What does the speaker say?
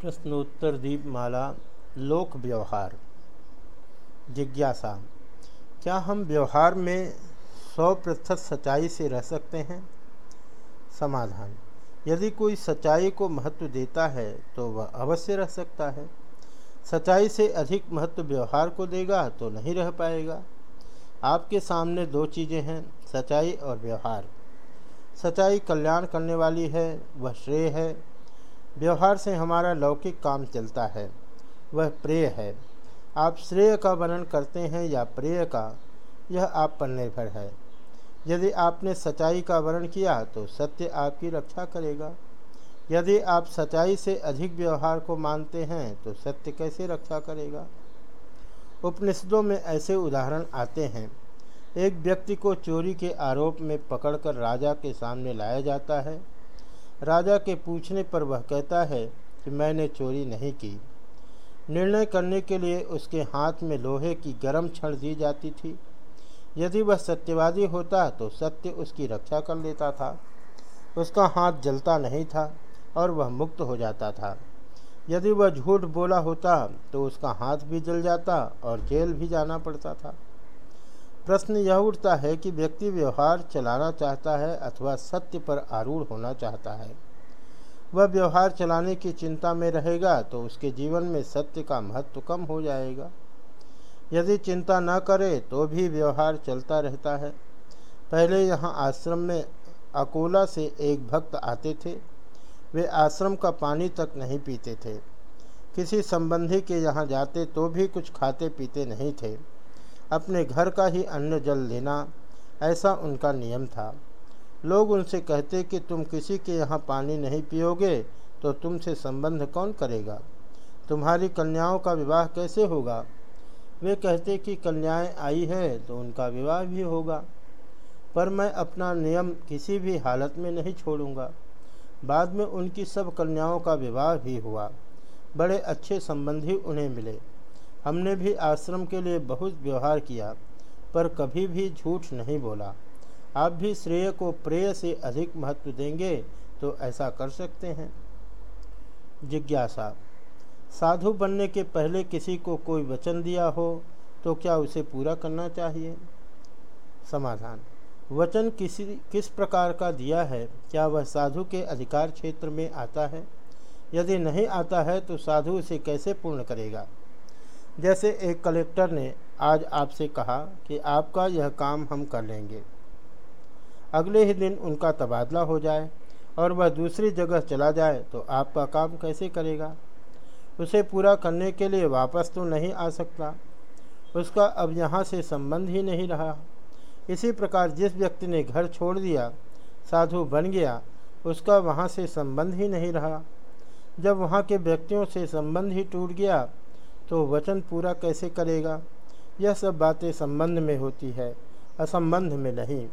प्रश्नोत्तर दीपमाला, लोक व्यवहार। जिज्ञासा, क्या हम व्यवहार में सौ प्रतिशत सच्चाई से रह सकते हैं? समाधान, यदि कोई सच्चाई को महत्व देता है तो वह अवश्य रह सकता है। सच्चाई से अधिक महत्व व्यवहार को देगा तो नहीं रह पाएगा। आपके सामने दो चीज़ें हैं, सच्चाई और व्यवहार। सच्चाई कल्याण करने वाली है, वह श्रेय है। व्यवहार से हमारा लौकिक काम चलता है। वह प्रेय है। आप श्रेय का वर्णन करते हैं या प्रेय का, यह आप पर निर्भर है। यदि आपने सच्चाई का वर्णन किया तो सत्य आपकी रक्षा करेगा। यदि आप सच्चाई से अधिक व्यवहार को मानते हैं तो सत्य कैसे रक्षा करेगा? उपनिषदों में ऐसे उदाहरण आते हैं। एक व्यक्ति को चोरी के आरोप में पकड़कर राजा के सामने लाया जाता है। राजा के पूछने पर वह कहता है कि मैंने चोरी नहीं की। निर्णय करने के लिए उसके हाथ में लोहे की गर्म छड़ दी जाती थी। यदि वह सत्यवादी होता तो सत्य उसकी रक्षा कर लेता था। उसका हाथ जलता नहीं था और वह मुक्त हो जाता था। यदि वह झूठ बोला होता तो उसका हाथ भी जल जाता और जेल भी जाना पड़ता था। प्रश्न यह उठता है कि व्यक्ति व्यवहार चलाना चाहता है अथवा सत्य पर आरूढ़ होना चाहता है। वह व्यवहार चलाने की चिंता में रहेगा तो उसके जीवन में सत्य का महत्व कम हो जाएगा। यदि चिंता न करे तो भी व्यवहार चलता रहता है। पहले यहाँ आश्रम में अकोला से एक भक्त आते थे। वे आश्रम का पानी तक नहीं पीते थे। किसी संबंधी के यहाँ जाते तो भी कुछ खाते पीते नहीं थे। अपने घर का ही अन्न जल लेना, ऐसा उनका नियम था। लोग उनसे कहते कि, तुम किसी के यहाँ पानी नहीं पियोगे तो तुमसे संबंध कौन करेगा? तुम्हारी कन्याओं का विवाह कैसे होगा? वे कहते कि, कन्याएँ आई है तो उनका विवाह भी होगा। पर मैं अपना नियम किसी भी हालत में नहीं छोड़ूँगा। बाद में उनकी सब कन्याओं का विवाह भी हुआ। बड़े अच्छे संबंधी उन्हें मिले। हमने भी आश्रम के लिए बहुत व्यवहार किया, पर कभी भी झूठ नहीं बोला। आप भी श्रेय को प्रेय से अधिक महत्व देंगे तो ऐसा कर सकते हैं। जिज्ञासा। साधु बनने के पहले किसी को कोई वचन दिया हो तो क्या उसे पूरा करना चाहिए? समाधान। वचन किसी, किस प्रकार का दिया है, क्या वह साधु के अधिकार क्षेत्र में आता है? यदि नहीं आता है तो साधु उसे कैसे पूर्ण करेगा? जैसे एक कलेक्टर ने आज आपसे कहा कि आपका यह काम हम कर लेंगे। अगले ही दिन उनका तबादला हो जाए और वह दूसरी जगह चला जाए तो आपका काम कैसे करेगा? उसे पूरा करने के लिए वापस तो नहीं आ सकता। उसका अब यहाँ से संबंध ही नहीं रहा। इसी प्रकार जिस व्यक्ति ने घर छोड़ दिया, साधु बन गया, उसका वहाँ से संबंध ही नहीं रहा। जब वहाँ के व्यक्तियों से संबंध ही टूट गया तो वचन पूरा कैसे करेगा? यह सब बातें संबंध में होती है, असंबंध में नहीं।